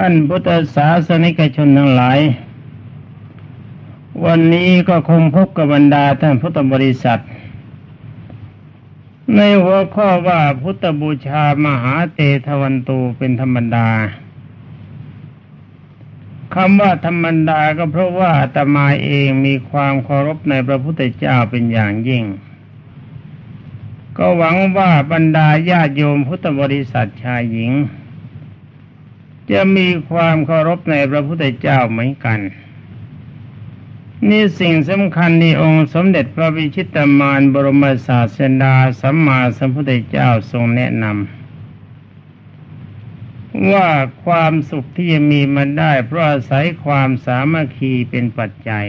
ท่านพุทธศาสนิกชนทั้งหลาย วันนี้ก็คงพบกับบรรดาท่านพุทธบริษัท ในหัวข้อว่าพุทธบูชามหาเตทวันตูเป็นธรรมดาคำว่าธรรมดาก็เพราะว่าตมาเองมีความเคารพในพระพุทธเจ้าเป็นอย่างยิ่ง ก็หวังว่าบรรดาญาโยมพุทธบริษัทชายหญิง จะมีความเคารพในพระพุทธเจ้าเหมือนกัน นี่สิ่งสำคัญในองค์สมเด็จพระวิชิตามานบรมศาสดาสัมมาสัมพุทธเจ้าทรงแนะนำว่าความสุขที่จะมีมันได้ เพราะอาศัยความสามัคคีเป็นปัจจัย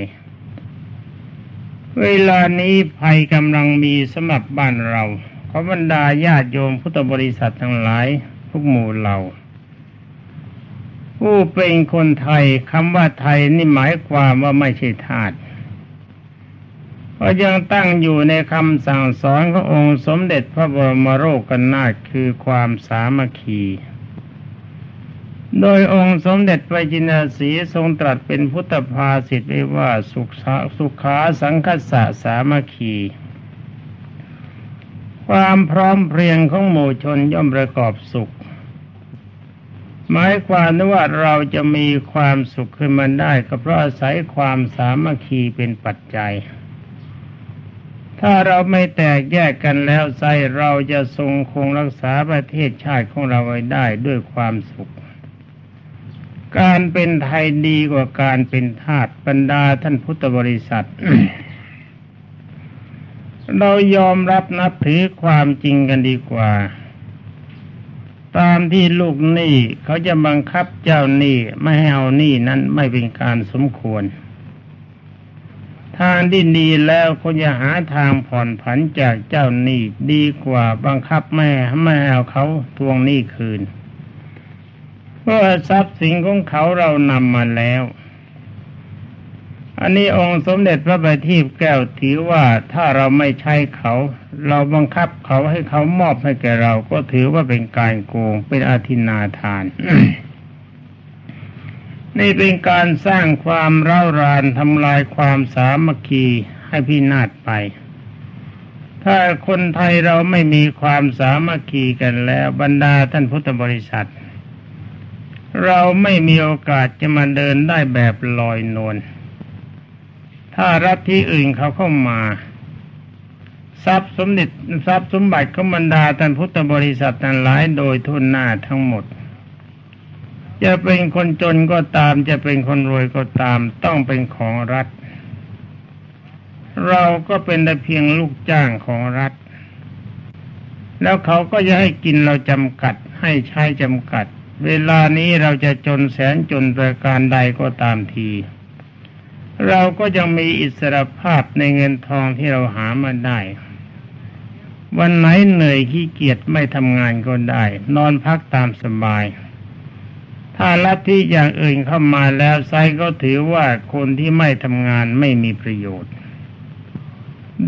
เวลานี้ภัยกำลังมีสำหรับบ้านเราขอบรรดาญาติโยมพุทธบริษัททั้งหลายทุกหมู่เหล่า ผู้เป็นคนไทยคำว่าไทยนี่หมายความว่าไม่ใช่ทาสเพราะยังตั้งอยู่ในคำสั่งสอนขององค์สมเด็จพระบรมโรกนาถคือความสามัคคี โดยองค์สมเด็จพระจินาสีทรงตรัสเป็นพุทธภาษิตไว้ว่าสุขสุขาสังคสะสามัคคี ความพร้อมเพรียงของหมู่ชนย่อมประกอบสุข หมายความว่าเราจะมีความสุขขึ้นมาได้ก็เพราะอาศัยความสามัคคีเป็นปัจจัย ถ้าเราไม่แตกแยกกันแล้วใจเราจะทรงคงรักษาประเทศชาติของเราไว้ได้ด้วยความสุข การเป็นไทยดีกว่าการเป็นทาสบรรดาท่านพุทธบริษัทเรายอมรับนับถือความจริงกันดีกว่า ตามที่ลูกหนี้เขาจะบังคับเจ้าหนี้ไม่ให้เอาหนี้นั้นไม่เป็นการสมควร ทางที่ดีแล้วเขาจะหาทางผ่อนผันจากเจ้าหนี้ดีกว่าบังคับแม่ไม่เอาเขาทวงหนี้คืนเพราะทรัพย์สินของเขาเรานำมาแล้ว อันนี้องค์สมเด็จพระบัณฑิตแก้วถือว่าถ้าเราไม่ใช้เขา เราบังคับเขาให้เขามอบให้แก่เราก็ถือว่าเป็นการโกงเป็นอาทินาทาน นี่เป็นการสร้างความเร่ารานทำลายความสามัคคีให้พินาศไป ถ้าคนไทยเราไม่มีความสามัคคีกันแล้ว บรรดาท่านพุทธบริษัท เราไม่มีโอกาสจะมาเดินได้แบบลอยนวลถ้ารัฐที่อื่นเขาเข้ามา ทรัพย์สมเด็จทรัพย์สมบัติของบรรดาท่านพุทธบริษัททั้งหลายโดยทุนหน้าทั้งหมด จะเป็นคนจนก็ตามจะเป็นคนรวยก็ตามต้องเป็นของรัฐ เราก็เป็นแต่เพียงลูกจ้างของรัฐ แล้วเขาก็จะให้กินเราจำกัดให้ใช้จำกัด เวลานี้เราจะจนแสนจนประการใดก็ตามทีเราก็ยังมีอิสรภาพในเงินทองที่เราหามาได้ วันไหนเหนื่อยขี้เกียจไม่ทำงานก็ได้ นอนพักตามสบาย ถ้าลัทธิอย่างอื่นเข้ามาแล้วไซก็ถือว่าคนที่ไม่ทำงานไม่มีประโยชน์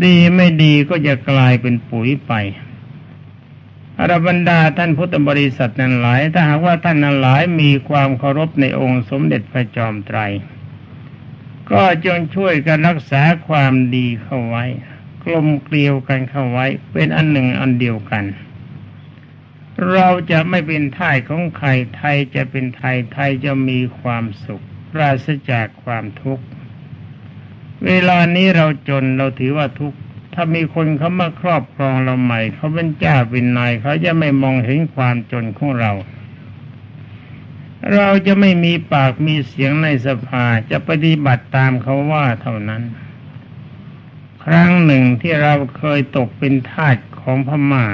ดีไม่ดีก็จะกลายเป็นปุ๋ยไปอรบรรดาท่านพุทธบริษัทนั้นหลาย ถ้าหากว่าท่านนั้นหลายมีความเคารพในองค์สมเด็จพระจอมไตร ก็จงช่วยกันรักษาความดีเข้าไว้ กลมเกลียวกันเข้าไว้ เป็นอันหนึ่งอันเดียวกัน เราจะไม่เป็นทายของใครไทยจะเป็นไทยไทยจะมีความสุขปราศจากความทุกข์ เวลานี้เราจนเราถือว่าทุกข์ถ้ามีคนเขามาครอบครองเราใหม่ เขาเป็นเจ้าเป็นนายเขาจะไม่มองเห็นความจนของเรา เราจะไม่มีปากมีเสียงในสภาจะปฏิบัติตามเขาว่าเท่านั้น ครั้งหนึ่งที่เราเคยตกเป็นทาสของพมา่า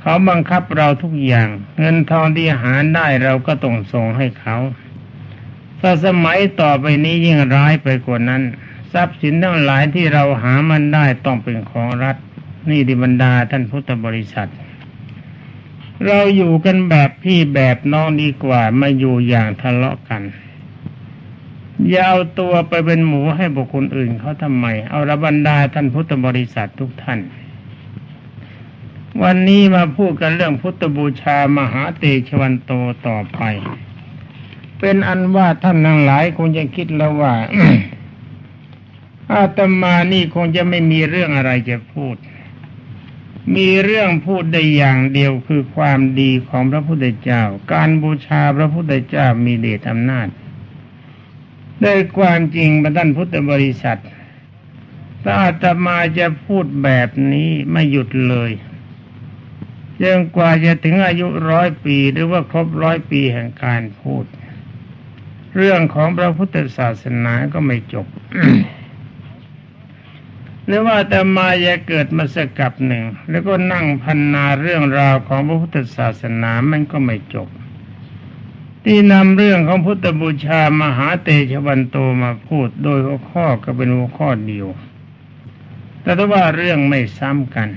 เขาบังคับเราทุกอย่าง เงินทองที่หาได้เราก็ต้องส่งให้เขาถ้าสมัยต่อไปนี้ยิ่งร้ายไปกว่านั้น ทรัพย์สินทั้งหลายที่เราหามันได้ต้องเป็นของรัฐ นี่ดิบรรดาท่านพุทธบริษัท เราอยู่กันแบบพี่แบบน้องดีกว่ามาอยู่อย่างทะเลาะกัน อย่าเอาตัวไปเป็นหมูให้บุคคลอื่นเขาทำไม เอาระบรรดาท่านพุทธบริษัททุกท่าน วันนี้มาพูดกันเรื่องพุทธบูชามหาเตชวันโตต่อไป เป็นอันว่าท่านทั้งหลายคงจะคิดแล้วว่าอาตมานี่คงจะไม่มีเรื่องอะไรจะพูด มีเรื่องพูดได้อย่างเดียวคือความดีของพระพุทธเจ้า การบูชาพระพุทธเจ้ามีเดชอำนาจ โดยความจริงบรรดานพุทธบริษัทถ้าอาตมาจะพูดแบบนี้ไม่หยุดเลยจนกว่าจะถึงอายุร้อยปีหรือว่าครบร้อยปีแห่งการพูด เรื่องของพระพุทธศาสนาก็ไม่จบหรือว่าแต่มาจะเกิดมาสักกับหนึ่ง แล้วก็นั่งพันนาเรื่องราวของพระพุทธศาสนามันก็ไม่จบ ที่นำเรื่องของพุทธบูชามหาเตชวันโตมาพูดโดยหัวข้อก็เป็นหัวข้อเดียว แต่ถ้าว่าเรื่องไม่ซ้ำกัน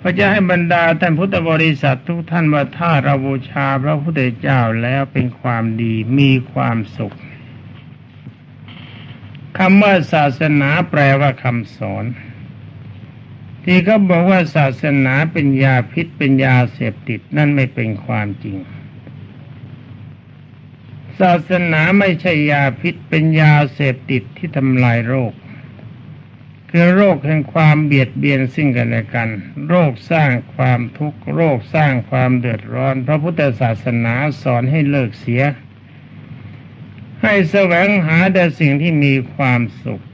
ก็จะให้บรรดาท่านพุทธบริษัททุกท่านว่าถ้าเราบูชาพระพุทธเจ้าแล้วเป็นความดีมีความสุขคำว่าศาสนาแปลว่าคำสอน ที่เขาบอกว่าศาสนาเป็นยาพิษเป็นยาเสพติดนั่นไม่เป็นความจริง ศาสนาไม่ใช่ยาพิษเป็นยาเสพติดที่ทำลายโรค คือโรคแห่งความเบียดเบียนซึ่งกันและกัน โรคสร้างความทุกข์โรคสร้างความเดือดร้อน พระพุทธศาสนาสอนให้เลิกเสีย ให้แสวงหาแต่สิ่งที่มีความสุข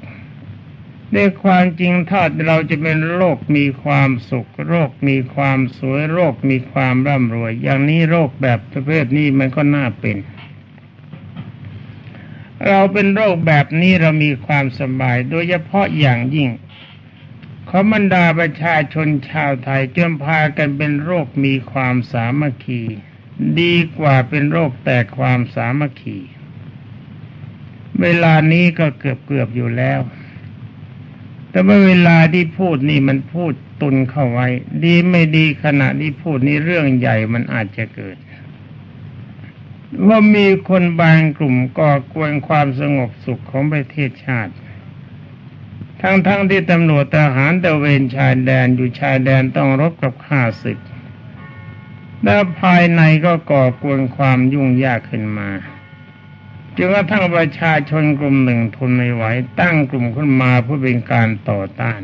ในความจริงถ้าเราจะเป็นโรคมีความสุข โรคมีความสวย โรคมีความร่ำรวย อย่างนี้โรคแบบประเภทนี้มันก็น่าเป็น เราเป็นโรคแบบนี้เรามีความสบาย โดยเฉพาะอย่างยิ่งขอบรรดาประชาชนชาวไทยจนพากันเป็นโรคมีความสามัคคี ดีกว่าเป็นโรคแตกความสามัคคี เวลานี้ก็เกือบเกือบอยู่แล้ว แต่เมื่อเวลาที่พูดนี่มันพูดตุนเข้าไว้ ดีไม่ดีขณะที่พูดนี่เรื่องใหญ่มันอาจจะเกิด ว่ามีคนบางกลุ่มก่อกวนความสงบสุขของประเทศชาติ ทั้งๆทที่ตำรวจทหารตะเวนชายแดนอยู่ชายแดนต้องรบกับข้าศึก และภายในก็ก่อกวนความยุ่งยากขึ้นมาจนกระทั่งประชาชนกลุ่มหนึ่งทนไม่ไหวตั้งกลุ่มขึ้นมาเพื่อเป็นการต่อต้าน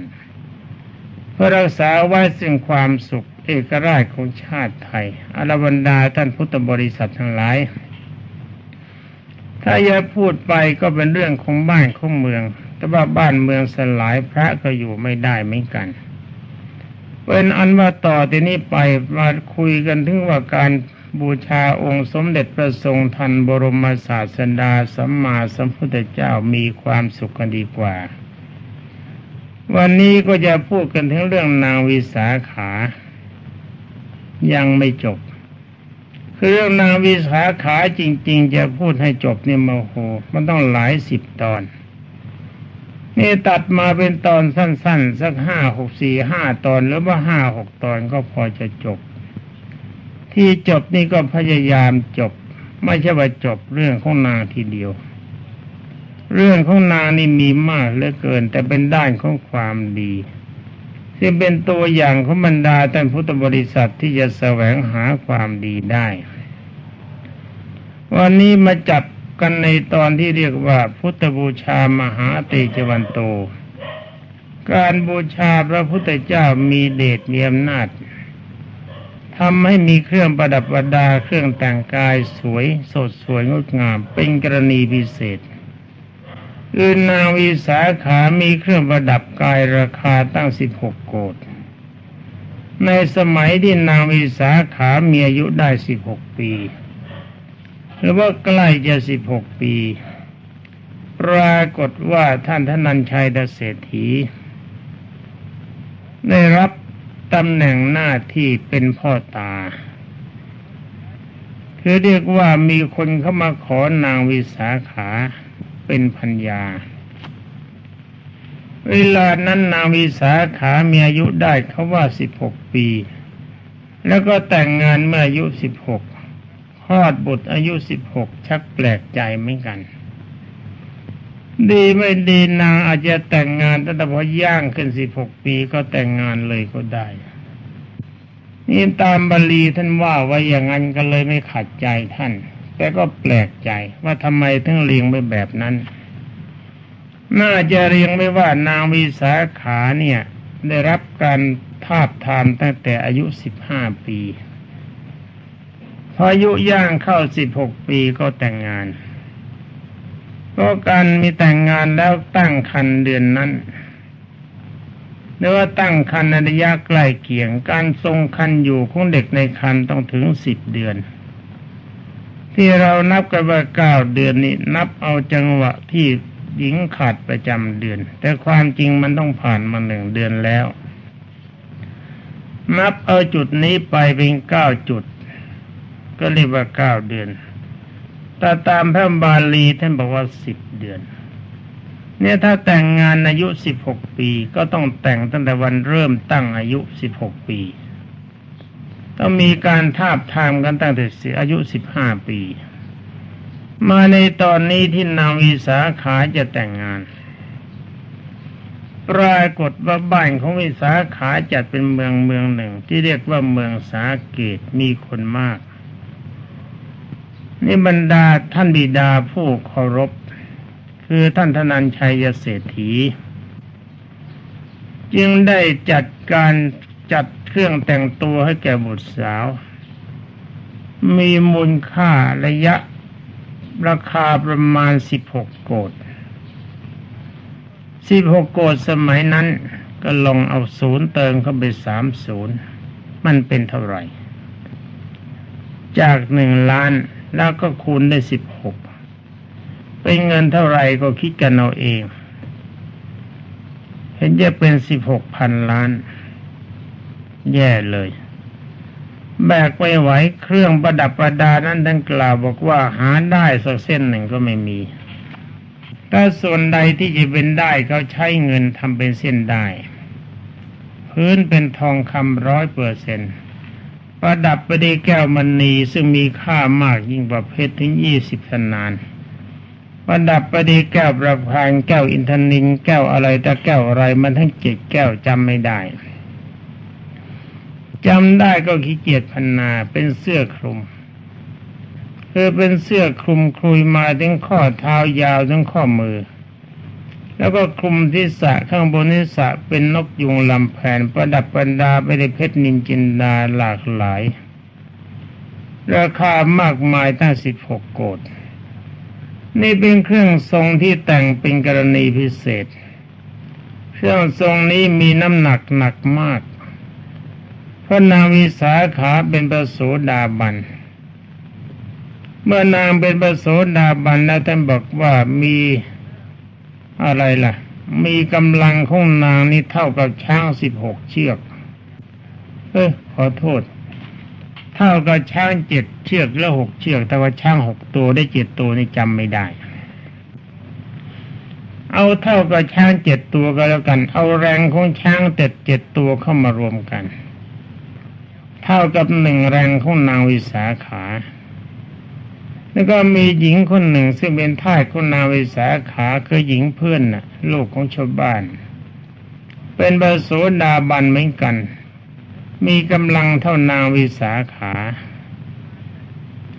เพื่อรักษาไว้ซึ่งความสุข เอกราชของชาติไทยอรบรรดาท่านพุทธบริษัททั้งหลาย ถ้าอย่าพูดไปก็เป็นเรื่องของบ้านของเมือง แต่ว่าบ้านเมืองสลายพระก็อยู่ไม่ได้เหมือนกัน เป็นอันว่าต่อที่นี้ไปมาคุยกันถึงว่าการบูชาองค์สมเด็จพระทรงทันบรมศาสดาสัมมาสัมพุทธเจ้ามีความสุขกันดีกว่า วันนี้ก็จะพูดกันถึงเรื่องนางวิสาขา ยังไม่จบ คือเรื่องนางวิสาขาจริง ๆ จะพูดให้จบเนี่ยมาโห มันต้องหลายสิบตอน นี่ตัดมาเป็นตอนสั้น ๆ สักห้าหกสี่ห้าตอนหรือว่าห้าหกตอนก็พอจะจบ ที่จบนี่ก็พยายามจบ ไม่ใช่ว่าจบเรื่องของนางทีเดียวเรื่องของนางนี่มีมากเหลือเกิน แต่เป็นด้านของความดี ซึ่งเป็นตัวอย่างของบรรดาท่านพุทธบริษัทที่จะแสวงหาความดีได้ วันนี้มาจับกันในตอนที่เรียกว่าพุทธบูชามหาเตจวันโต การบูชาพระพุทธเจ้ามีเดชมีอำนาจทำให้มีเครื่องประดับประดาเครื่องแต่งกายสวยสดสวยงดงามเป็นกรณีพิเศษ คือนางวิสาขามีเครื่องประดับกายราคาตั้งสิบหกโกดในสมัยที่นางวิสาขามีอายุได้สิบหกปี หรือว่าใกล้จะสิบหกปี ปรากฏว่าท่านทนันชัยดเศรษฐี ได้รับตำแหน่งหน้าที่เป็นพ่อตา คือเรียกว่ามีคนเข้ามาขอนางวิสาขา เป็นพัญญา เวลานั้นนางวิสาขามีอายุได้เขาว่าสิบหกปี แล้วก็แต่งงานเมื่ออายุสิบหกคลอดบุตรอายุสิบหกชักแปลกใจเหมือนกัน ดีไม่ดีนางอาจจะแต่งงานแต่พอย่างขึ้นสิบหกปีก็แต่งงานเลยก็ได้นี่ตามบาลีท่านว่าไว้อย่างนั้นก็เลยไม่ขัดใจท่าน แต่ก็แปลกใจว่าทำไมถึงเรียงไปแบบนั้น น่าจะเรียงไม่ว่านางวิสาขาเนี่ย ได้รับการทาบทามตั้งแต่อายุสิบห้าปีพออายุย่างเข้าสิบหกปีก็แต่งงานก็การมีแต่งงานแล้วตั้งคันเดือนนั้นหรือว่าตั้งคันในระยะใกล้เคียง การทรงคันอยู่ของเด็กในคันต้องถึงสิบเดือน ที่เรานับกันว่าเก้าเดือนนี้ นับเอาจังหวะที่หญิงขาดประจำเดือน แต่ความจริงมันต้องผ่านมาหนึ่งเดือนแล้ว นับเอาจุดนี้ไปเป็นเก้าจุด ก็เรียกว่าเก้าเดือนแต่ตามพระบาลีท่านบอกว่าสิบเดือน เนี่ยถ้าแต่งงานอายุสิบหกปี ก็ต้องแต่งตั้งแต่วันเริ่มตั้งอายุสิบหกปี ต้องมีการทาบทามกันตั้งแต่อายุสิบห้าปี มาในตอนนี้ที่นางวิสาขาจะแต่งงาน ปรากฏว่าบ้านของวิสาขาจัดเป็นเมืองเมืองหนึ่ง ที่เรียกว่าเมืองสาเกตมีคนมาก นี่บรรดาท่านบิดาผู้เคารพ คือท่านธนัญชัยเศรษฐี จึงได้จัดการจัด เครื่องแต่งตัวให้แก่บุตรสาว มีมูลค่าระยะราคาประมาณสิบหกโกดสิบหกโกดสมัยนั้นก็ลองเอาศูนย์เติมเข้าไปสามศูนย์มันเป็นเท่าไหร่ จากหนึ่งล้านแล้วก็คูณได้สิบหกเป็นเงินเท่าไรก็คิดกันเอาเอง เห็นจะเป็นสิบหกพันล้าน แย่เลย แบกไปไหวเครื่องประดับประดานั้นดังกล่าวบอกว่าหาได้สักเส้นหนึ่งก็ไม่มี ถ้าส่วนใดที่จะเป็นได้เขาใช้เงินทำเป็นเส้นได้ พื้นเป็นทองคำร้อยเปอร์เซ็นต์ประดับปด้วยแก้วมณีซึ่งมีค่ามากยิ่งกว่าเพชรถึงยี่สิบสนานประดับปด้วยแก้วประพานแก้วอินทนินแก้วอะไรแต่แก้วอะไรมันทั้งเจ็ดแก้วจำไม่ได้ จำได้ก็ขี้เกียจพันนาเป็นเสื้อคลุมคือเป็นเสื้อคลุมคลุยมาถึงข้อเท้ายาวถึงข้อมือ แล้วก็คลุมที่สะข้างบนที่สะเป็นนกยุงลำแผนประดับประดาไปด้เพชรนินจินดาหลากหลาย ราคามากมายตั้งสิบหกโกดนี่เป็นเครื่องทรงที่แต่งเป็นกรณีพิเศษ เครื่องทรงนี้มีน้ำหนักหนักมาก พระนางวิสาขาเป็นประโสดาบัน เมื่อนางเป็นประโสดาบันแล้วท่านบอกว่ามีอะไรล่ะ มีกำลังของนางนี่เท่ากับช้างสิบหกเชือก เอ้ยขอโทษ เท่ากับช้างเจ็ดเชือกแล้วหกเชือก แต่ว่าช้างหกตัวได้เจ็ดตัวนี่จำไม่ได้เอาเท่ากับช้างเจ็ดตัวก็แล้วกัน เอาแรงของช้างเจ็ดเจ็ดตัวเข้ามารวมกัน เท่ากับหนึ่งแรงของนางวิสาขา แล้วก็มีหญิงคนหนึ่ง ซึ่งเป็นท่าของนางวิสาขาคือหญิงเพื่อนน่ะ ลูกของชาวบ้าน เป็นบาโสดาบันเหมือนกัน มีกำลังเท่านางวิสาขา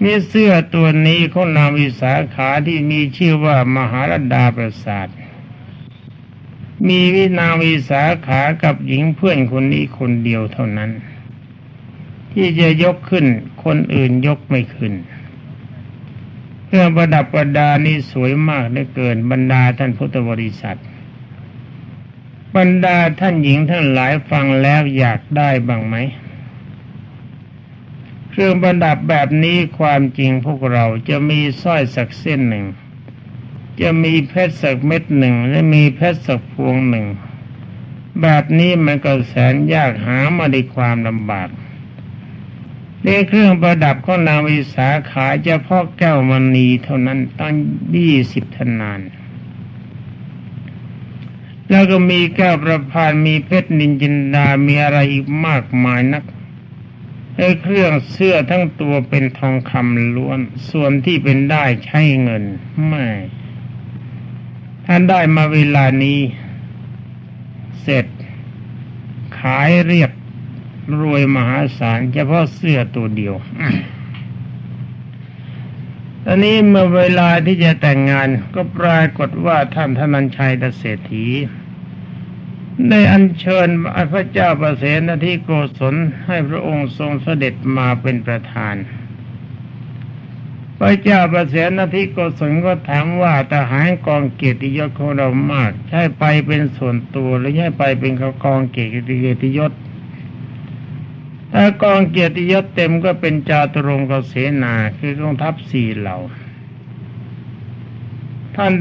มีเสื้อตัวนี้ของนางวิสาขาที่มีชื่อว่ามหาลดาประสาท มีวินาวิสาขากับหญิงเพื่อนคนนี้คนเดียวเท่านั้น ที่จะยกขึ้น คนอื่นยกไม่ขึ้นเครื่องประดับประดานี่สวยมากเหลือเกิน บรรดาท่านพุทธบริษัท บรรดาท่านหญิงทั้งหลายฟังแล้วอยากได้บ้างไหม เครื่องประดับแบบนี้ความจริงพวกเราจะมีสร้อยสักเส้นหนึ่ง จะมีเพชรสักเม็ดหนึ่ง และมีเพชรสักพวงหนึ่ง แบบนี้มันก็แสนยากหามาในความลำบาก ในเครื่องประดับของนางวิสาขาเฉพาะแก้วมณีเท่านั้นตั้งยี่สิบทนาน แล้วก็มีแก้วประพานมีเพชรนินจินดา มีอะไรอีกมากมายนักไอ้เครื่องเสื้อทั้งตัวเป็นทองคำล้วน ส่วนที่เป็นได้ใช้เงิน ไม่ท่านได้มาเวลานี้ เสร็จ ขายเรียบ รวยมหาศาลเฉพาะเสื้อตัวเดียวตอนนี้เมื่อเวลาที่จะแต่งงานก็ปรากฏว่าท่านธนัญชัยดเศรษฐีได้อัญเชิญพระเจ้าประเสนที่โกศลให้พระองค์ทรงเสด็จมาเป็นประธาน พระเจ้าประเสนที่โกศลก็ถามว่าทหารกองเกียรติยศของเรามาก ใช่ไปเป็นส่วนตัวหรือใช่ไปเป็นกองเกียรติยศ ถ้ากองเกียรติยศเต็มก็เป็นจาตุรงกเสนาคือกองทัพสี่เหล่า ท่าน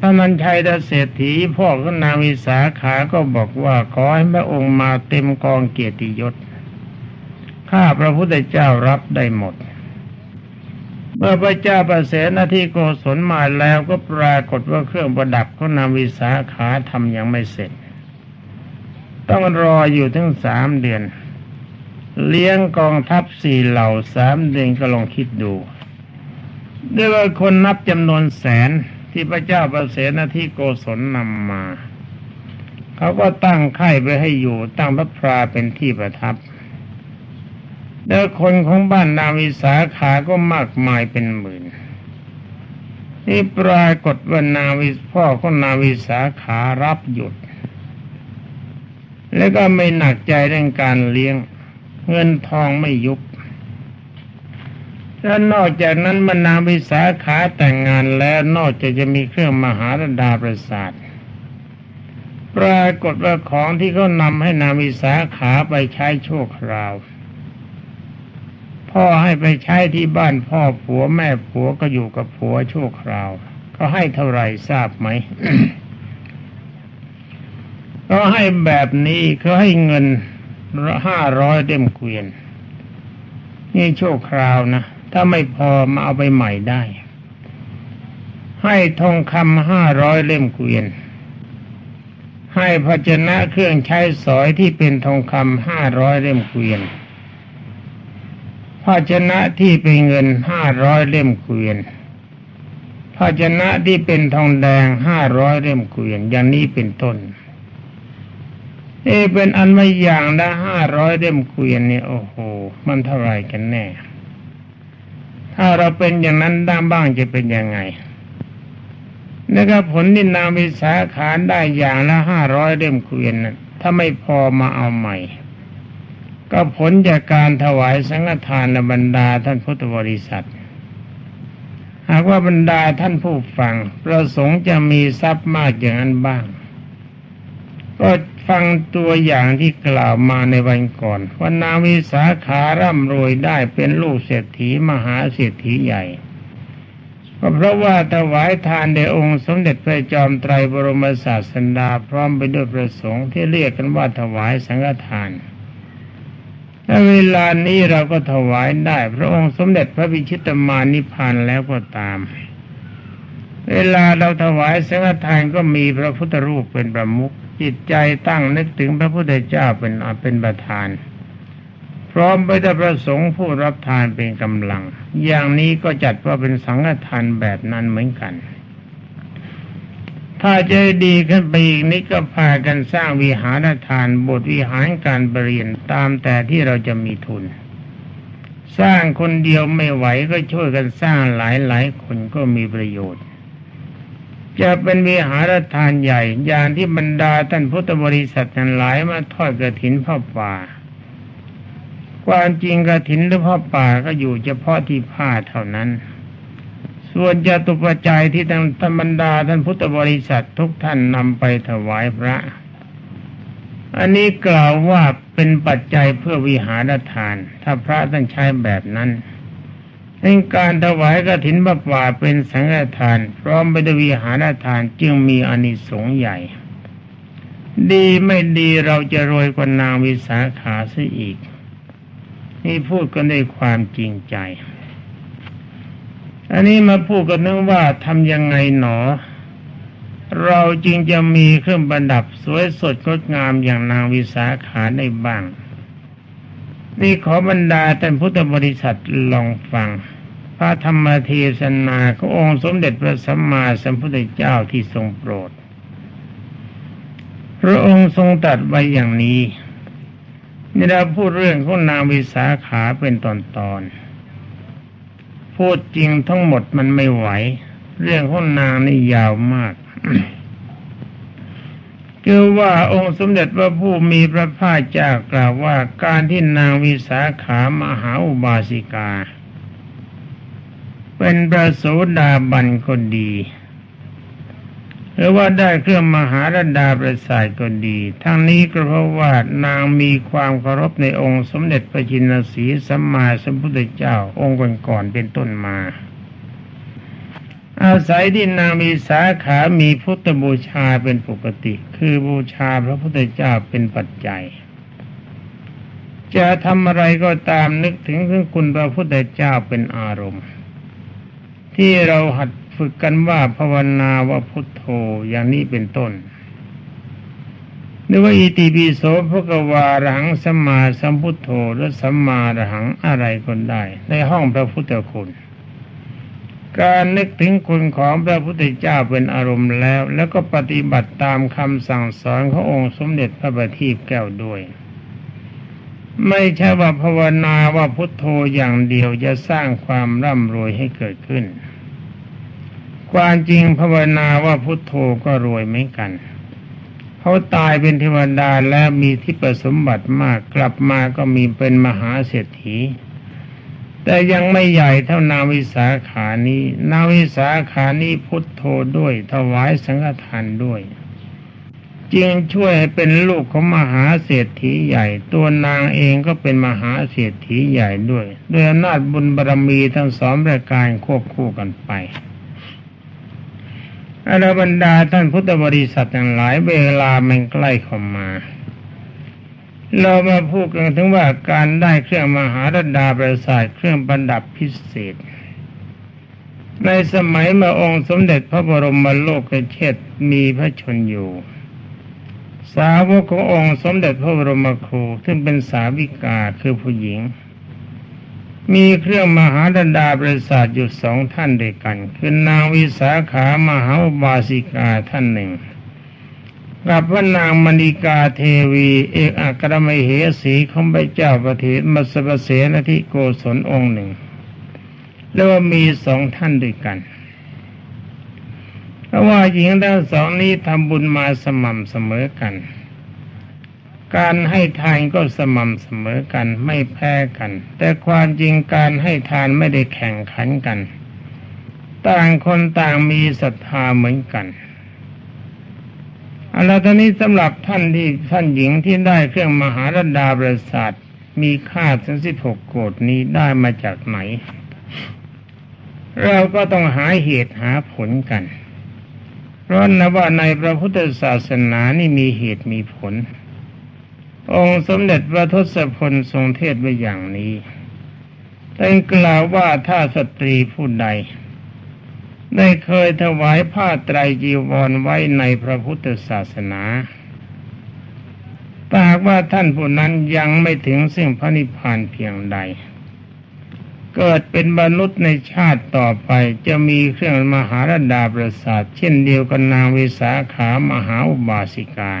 ท่านนันชัยดเศรษฐีพ่อของนางวิสาขาก็บอกว่าขอให้พระองค์มาเต็มกองเกียรติยศข้าพระพุทธเจ้ารับได้หมด เมื่อพระเจ้าประเสนาที่โกศลมาแล้วก็ปรากฏว่าเครื่องประดับของนางวิสาขาทำยังไม่เสร็จ ต้องรออยู่ถึงสามเดือน เลี้ยงกองทัพสี่เหล่าสามเดือนก็ลองคิดดูด้วยว่าคนนับจำนวนแสนที่พระเจ้าประเสนาที่โกศลนำมา เขาก็ตั้งค่ายไปให้อยู่ตั้งพระพราเป็นที่ประทับ แล้วคนของบ้านนาวิสาขาก็มากมายเป็นหมื่นนี่ปรากฏว่านาวิพ่อของนาวิสาขารับหยุด แล้วก็ไม่หนักใจเรื่องการเลี้ยง เงินทองไม่ยุบแล้วนอกจากนั้นมนาวิสาขาแต่งงานแล้วนอกจากจะมีเครื่องมหาดาประสาทปรากฏว่าของที่เขานำให้นาวิสาขาไปใช้ชั่วคราว พ่อให้ไปใช้ที่บ้านพ่อผัวแม่ผัวก็อยู่กับผัวชั่วคราวเขาให้เท่าไหร่ทราบไหมเขาให้แบบนี้เขาให้เงิน ห้าร้อยเล่มเกวียน นี่โชคคราวนะ ถ้าไม่พอมาเอาไปใหม่ได้ ให้ทองคำห้าร้อยเล่มเกวียน ให้ภาชนะเครื่องใช้สอยที่เป็นทองคำห้าร้อยเล่มเกวียนภาชนะที่เป็นเงินห้าร้อยเล่มเกวียนภาชนะที่เป็นทองแดงห้าร้อยเล่มเกวียนอย่างนี้เป็นต้น เอ เป็นอันไม่อย่างละห้าร้อยเล่มเกวียนเนี่ยโอ้โห มันเท่าไรกันแน่ ถ้าเราเป็นอย่างนั้นด้ามบ้างจะเป็นยังไงนะครับผลที่นางวิสาขานได้อย่างละห้าร้อยเล่มเกวียนนะถ้าไม่พอมาเอาใหม่ ก็ผลจากการถวายสังฆทานบรรดาท่านพุทธบริษัท หากว่าบรรดาท่านผู้ฟัง ประสงค์จะมีทรัพย์มากอย่างนั้นบ้าง ก็ ฟังตัวอย่างที่กล่าวมาในวันก่อนว่านางวิสาขาร่ำรวยได้เป็นลูกเศรษฐีมหาเศรษฐีใหญ่ก็เพราะว่าถวายทานในองค์สมเด็จพระจอมไตรบรมศาสดาพร้อมไปด้วยประสงค์ที่เรียกกันว่าถวายสังฆทานและเวลานี้เราก็ถวายได้ พระองค์สมเด็จพระบิชิตมานิพพานแล้วก็ตาม เวลาเราถวายสังฆทานก็มีพระพุทธรูปเป็นประมุข จิตใจตั้งนึกถึงพระพุทธเจ้าเป็นเป็นประธาน พร้อมไปด้วยประสงค์ผู้รับทานเป็นกำลัง อย่างนี้ก็จัดว่าเป็นสังฆทานแบบนั้นเหมือนกัน ถ้าใจดีขึ้นไปอีกนี้ก็พากันสร้างวิหารทานบทวิหารการเปลี่ยนตามแต่ที่เราจะมีทุน สร้างคนเดียวไม่ไหวก็ช่วยกันสร้างหลายหลายคนก็มีประโยชน์ จะเป็นวิหารทานใหญ่ อย่างที่บรรดาท่านพุทธบริษัททั้งหลายมาทอดกระถินพ่อป่า ความจริงกระถินหรือพ่อป่าก็อยู่เฉพาะที่ผ้าเท่านั้น ส่วนจะตุปัจจัยที่ท่านธรรมดาท่านพุทธบริษัททุกท่านนำไปถวายพระ อันนี้กล่าวว่าเป็นปัจจัยเพื่อวิหารทาน ถ้าพระท่านใช้แบบนั้น ในการถวายกฐินบป่าเป็นสังฆทาน พร้อมไปด้วยวิหารทานจึงมีอานิสงส์ใหญ่ ดีไม่ดีเราจะรวยกว่านางวิสาขาซะอีก นี่พูดกันด้วยความจริงใจ อันนี้มาพูดกันนึกว่าทำยังไงหนอ เราจึงจะมีเครื่องประดับสวยสดงดงามอย่างนางวิสาขาได้บ้าง นี่ขอบรรดาท่านพุทธบริษัทลองฟัง พระธรรมเทศนาขององค์สมเด็จพระสัมมาสัมพุทธเจ้าที่ทรงโปรด พระองค์ทรงตัดไว้อย่างนี้นี่เราพูดเรื่องของนางวิสาขาเป็นตอนตอนพูดจริงทั้งหมดมันไม่ไหว เรื่องของนางนี่ยาวมาก คือว่าองค์สมเด็จพระผู้มีพระภาคเจ้ากล่าวว่าการที่นางวิสาขามหาอุบาสิกา เป็นประโสดาบันก็ดี หรือว่าได้เครื่องมหาราดาประสาทก็ดี ทั้งนี้ก็เพราะว่านางมีความเคารพในองค์สมเด็จพระจินสีสัมมาสัมพุทธเจ้าองค์ก่อนๆเป็นต้นมา อาศัยที่นางมีสาขามีพุทธบูชาเป็นปกติ คือบูชาพระพุทธเจ้าเป็นปัจจัย จะทำอะไรก็ตามนึกถึงเรื่องคุณพระพุทธเจ้าเป็นอารมณ์ ที่เราหัดฝึกกันว่าภาวนาว่าพุทโธอย่างนี้เป็นต้นหรือว่าอิติปิโสพระกวาหังสัมมาสัมพุทโธหรือสัมมาระหังอะไรก็ได้ ในห้องพระพุทธคุณ การนึกถึงคุณของพระพุทธเจ้าเป็นอารมณ์แล้ว แล้วก็ปฏิบัติตามคำสั่งสอนขององค์สมเด็จพระบัณฑิตแก้วด้วยไม่ใช่ว่าภาวนาว่าพุทโธอย่างเดียวจะสร้างความร่ำรวยให้เกิดขึ้น ความจริงภาวนาว่าพุทโธก็รวยเหมือนกัน เขาตายเป็นเทวดาแล้วมีที่ประสมบัติมากกลับมาก็มีเป็นมหาเศรษฐี แต่ยังไม่ใหญ่เท่านาวิสาขานี้ นาวิสาขานี้พุทโธด้วย ถวายสังฆทานด้วยจึงช่วยให้เป็นลูกของมหาเศรษฐีใหญ่ ตัวนางเองก็เป็นมหาเศรษฐีใหญ่ด้วยด้วยอำนาจบุญบารรมีทั้งสองประการควบคู่กันไปอรบรรดาท่านพุทธบริษัททั้งหลายเวลามันใกล้เข้ามา เรามาพูดกันถึงว่าการได้เครื่องมหาราดาประสาทเครื่องประดับพิเศษ ในสมัยมาองค์สมเด็จพระบรมโลกเชษมีพระชนอยู่ สาวกขององค์สมเด็จพระบรมครู ซึ่งเป็นสาวิกาคือผู้หญิง มีเครื่องมหาดดาประสาทอยู่สองท่านด้วยกัน คือนางวิสาขามหาบาสิกาท่านหนึ่ง กับพระนางมณีกาเทวี เอกอัครมเหสีของพระเจ้าประเทศมัสปเสนทิโกศลองค์หนึ่งแล้วว่ามีสองท่านด้วยกัน เพราะว่าหญิงทั้งสองนี้ทำบุญมาสม่ำเสมอกัน การให้ทานก็สม่ำเสมอกันไม่แพ้กัน แต่ความจริงการให้ทานไม่ได้แข่งขันกัน ต่างคนต่างมีศรัทธาเหมือนกัน เอาละตอนนี้สำหรับท่านที่ท่านหญิงที่ได้เครื่องมหารดาประสาทมีค่าถึงสิบหกโกดนี้ได้มาจากไหน เราก็ต้องหาเหตุหาผลกัน เพราะนะว่าในพระพุทธศาสนานี่มีเหตุมีผล องค์สมเด็จพระทศพลทรงเทศไว้อย่างนี้แต่กล่าวว่าถ้าสตรีผู้ใด ได้เคยถวายผ้าไตรจีวรไว้ในพระพุทธศาสนาตากว่าท่านผู้นั้นยังไม่ถึงซึ่งพระนิพพานเพียงใด เกิดเป็นมนุษย์ในชาติต่อไปจะมีเครื่องมหาราดาประสาท เช่นเดียวกับนางวิสาขามหาอุบาสิกา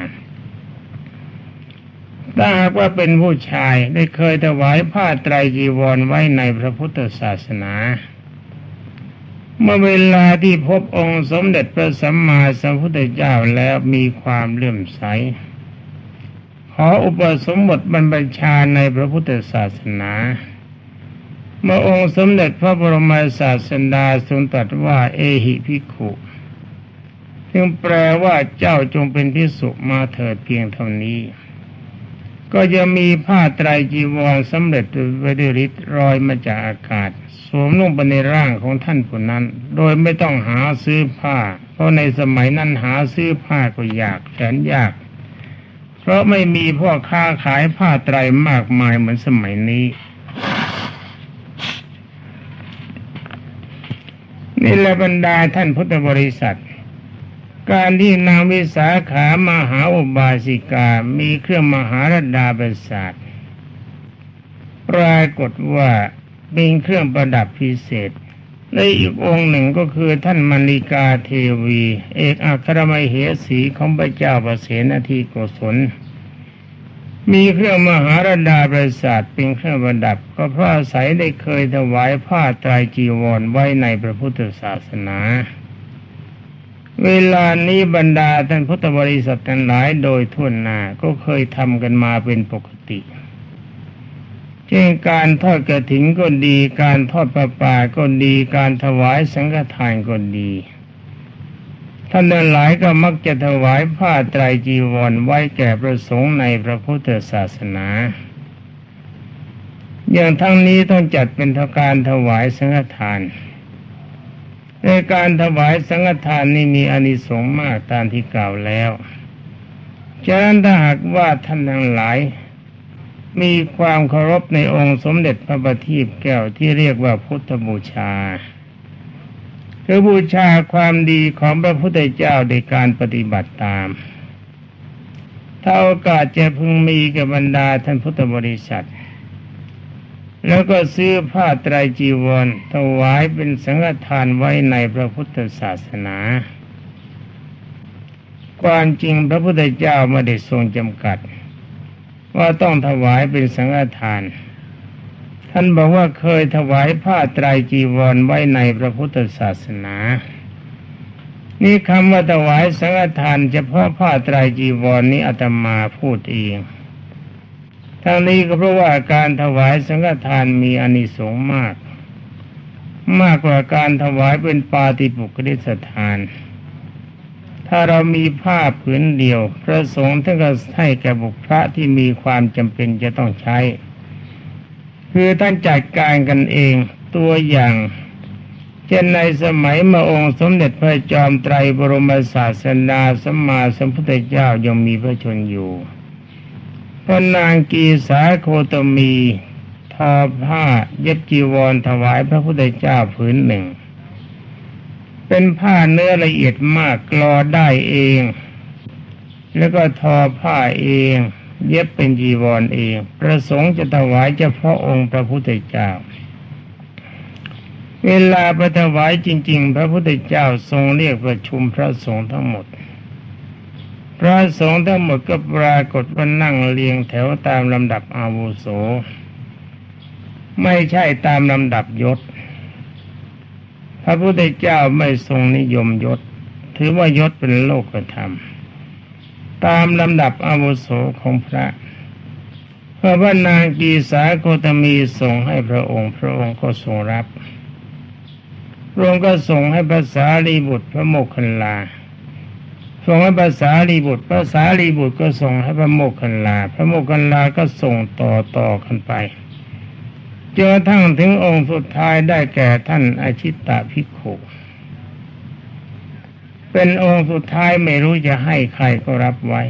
ถ้าหากว่าเป็นผู้ชายได้เคยถวายผ้าไตรจีวรไว้ในพระพุทธศาสนา เมื่อเวลาที่พบองค์สมเด็จพระสัมมาสัมพุทธเจ้าแล้วมีความเลื่อมใส ขออุปสมบทบรรพชาในพระพุทธศาสนา เมื่อองค์สมเด็จพระบรมศาสดาทรงตรัสว่าเอหิพิขุซึ่งแปลว่าเจ้าจงเป็นที่สุมาเถิดเพียงเท่านี้ ก็จะมีผ้าไตรจีวรสำเร็จไว้ด้วยฤทธิ์รอยมาจากอากาศ สวมลงไปในร่างของท่านผู้นั้น โดยไม่ต้องหาซื้อผ้า เพราะในสมัยนั้นหาซื้อผ้าก็ยากแสนยาก เพราะไม่มีพ่อค้าขายผ้าไตรมากมายเหมือนสมัยนี้ นี่แหละบรรดาท่านพุทธบริษัท การที่นางวิสาขามหาอุบาสิกา มีเครื่องมหารดาประสาทปรากฏว่าเป็นเครื่องประดับพิเศษและอีกองค์หนึ่งก็คือท่านมณีกาเทวี เอกอัครมเหสีของพระเจ้าประเสนทีโกศล มีเครื่องมหาราดาประสาทเป็นเครื่องประดับ ก็เพราะอาศัยได้เคยถวายผ้าตรายจีวรไว้ในพระพุทธศาสนา เวลานี้บรรดาท่านพุทธบริษัททั้งหลายโดยทั่วหน้าก็เคยทำกันมาเป็นปกติ เช่นการทอดกระถิ่นก็ดี การทอดประปาก็ดี การถวายสังฆทานก็ดี ท่านหลายก็มักจะถวายผ้าไตรจีวรไว้แก่ประสงค์ในพระพุทธศาสนา อย่างทั้งนี้ต้องจัดเป็นทการถวายสังฆทาน ในการถวายสังฆทานนี่มีอานิสงส์มากตามที่กล่าวแล้วฉะนั้นถ้าหากว่าท่านทั้งหลาย มีความเคารพในองค์สมเด็จพระบัณฑิตแก้วที่เรียกว่าพุทธบูชา คือบูชาความดีของพระพุทธเจ้าในการปฏิบัติตาม ถ้าโอกาสจะพึงมีกับบรรดาท่านพุทธบริษัท แล้วก็ซื้อผ้าไตรจีวรถวายเป็นสังฆทานไว้ในพระพุทธศาสนา ความจริงพระพุทธเจ้าไม่ได้ทรงจำกัด ว่าต้องถวายเป็นสังฆทาน ท่านบอกว่าเคยถวายผ้าไตรจีวรไว้ในพระพุทธศาสนา นี่คำว่าถวายสังฆทานเฉพาะผ้าไตรจีวรนี้อาตมาพูดเอง ทั้งนี้ก็เพราะว่าการถวายสังฆทานมีอานิสงส์มาก มากกว่าการถวายเป็นปาติปุกฤษทาน ถ้าเรามีผ้าผืนเดียว พระสงฆ์ท่านก็ให้แก่บุคพระที่มีความจำเป็นจะต้องใช้ คือท่านจัดการกันเองตัวอย่างเช่นในสมัยมาองค์สมเด็จพระจอมไตรบรมศาสดาสัมมาสัมพุทธเจ้ายังมีพระชนอยู่ พระนางกีสาโคตมีทอผ้าเย็บจีวรถวายพระพุทธเจ้าผืนหนึ่ง เป็นผ้าเนื้อละเอียดมากกลอได้เอง แล้วก็ทอผ้าเอง เย็บเป็นจีวรเอง ประสงค์จะถวายเฉพาะองค์พระพุทธเจ้า เวลาประถวายจริง ๆ พระพุทธเจ้าทรงเรียกประชุมพระสงฆ์ทั้งหมด พระสงฆ์ทั้งหมดก็ปรากฏว่านั่งเรียงแถวตามลำดับอาวุโส ไม่ใช่ตามลำดับยศ พระพุทธเจ้าไม่ทรงนิยมยศ ถือว่ายศเป็นโลกธรรม ตามลำดับอาวุโสของพระพระพระนางกีสาโคตมีส่งให้พระองค์ พระองค์ก็ทรงรับพระองค์ก็ส่งให้ภาษาลีบุตรพระโมคคัลลา ส่งให้ภาษาลีบุตรภาษาลีบุตรก็ส่งให้พระโมคคัลลา พระโมคคัลลาก็ส่งต่อต่อกันไปจนทั้งถึงองค์สุดท้ายได้แก่ท่านอาชิตตาภิกขุเป็นองค์สุดท้ายไม่รู้จะให้ใครก็รับไว้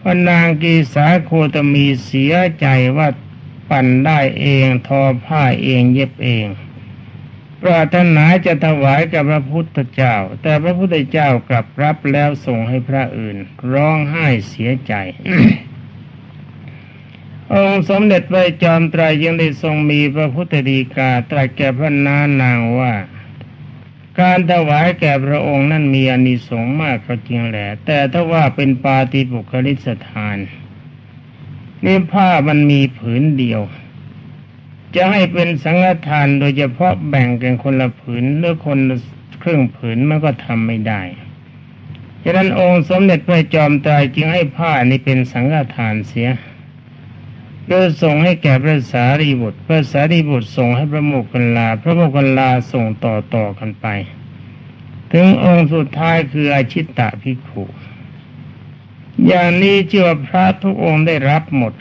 พนางกีสาโคตมีเสียใจว่าปั่นได้เองทอผ้าเองเย็บเอง ปรารถนาจะถวายกับพระพุทธเจ้า แต่พระพุทธเจ้ากลับรับแล้วส่งให้พระอื่น ร้องไห้เสียใจ องค์สมเด็จพระจอมไตรยังได้ทรงมีพระพุทธดีกาตรัสแก่พระนานางว่า การถวายแก่พระองค์นั้นมีอานิสงส์มากก็จริงแหละแต่ถ้าว่าเป็นปาติปุคลิสถานนี่ผ้ามันมีผืนเดียว จะให้เป็นสังฆทานโดยเฉพาะแบ่งกันคนละผืนหรือคนครึ่งผืนมันก็ทำไม่ได้ฉะนั้นองค์สมเด็จพระจอมไตรจึงให้ผ้านี้เป็นสังฆทานเสียก็ส่งให้แก่พระสารีบุตร พระสารีบุตรส่งให้พระโมกขันลา พระโมกขันลาส่งต่อต่อกันไป ถึงองค์สุดท้ายคืออาชิตตะพิขุอย่างนี้เชื่อพระทุกองค์ได้รับหมด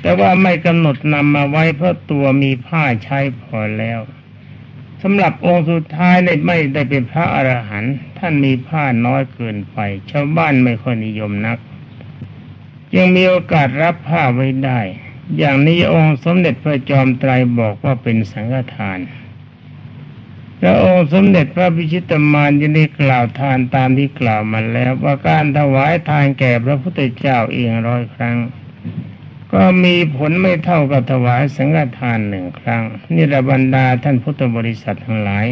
แต่ว่าไม่กำหนดนำมาไว้เพราะตัวมีผ้าใช้พอแล้วสำหรับองค์สุดท้ายในไม่ได้เป็นพระอรหันต์ท่านมีผ้าน้อยเกินไป ชาวบ้านไม่ค่อยนิยมนัก ยังมีโอกาสรับผ้าไว้ได้ อย่างนี้องค์สมเด็จพระจอมไตรบอกว่าเป็นสังฆทานพระองค์สมเด็จพระพิชิตมารยังได้กล่าวทานตามที่กล่าวมาแล้ว ว่าการถวายทานแก่พระพุทธเจ้าเองร้อยครั้ง ก็มีผลไม่เท่ากับถวายสังฆทานหนึ่งครั้ง นี่ระบรรดาท่านพุทธบริษัททั้งหลาย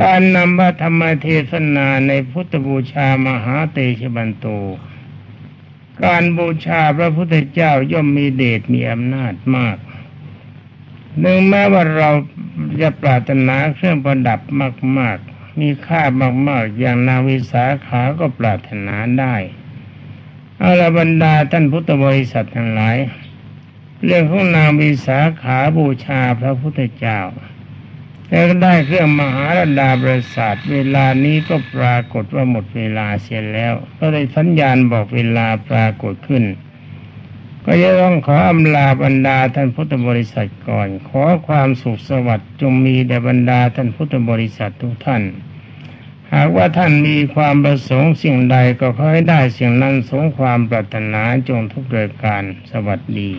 การนำพระธรรมเทศนาในพุทธบูชามหาเตชบันโตการบูชาพระพุทธเจ้าย่อมมีเดชมีอำนาจมากหนึ่งแม้ว่าเราจะปรารถนาเครื่องประดับมาก ๆ มีค่ามาก ๆ อย่างนาวิสาขาก็ปรารถนาได้ อาลบรรดาท่านพุทธบริษัททั้งหลาย เรื่องของนางวิสาขาบูชาพระพุทธเจ้าแล้วได้เครื่องมหาราดาประสาทเวลานี้ก็ปรากฏว่าหมดเวลาเสียแล้ว ก็ได้สัญญาณบอกเวลาปรากฏขึ้น ก็จะต้องขออำลาบรรดาท่านพุทธบริษัทก่อน ขอความสุขสวัสดิ์จงมีแด่บรรดาท่านพุทธบริษัททุกท่าน หากว่าท่านมีความประสงค์สิ่งใดก็ขอให้ได้สิ่งนั้นสงความปรารถนาจงทุกเกิดการสวัสดี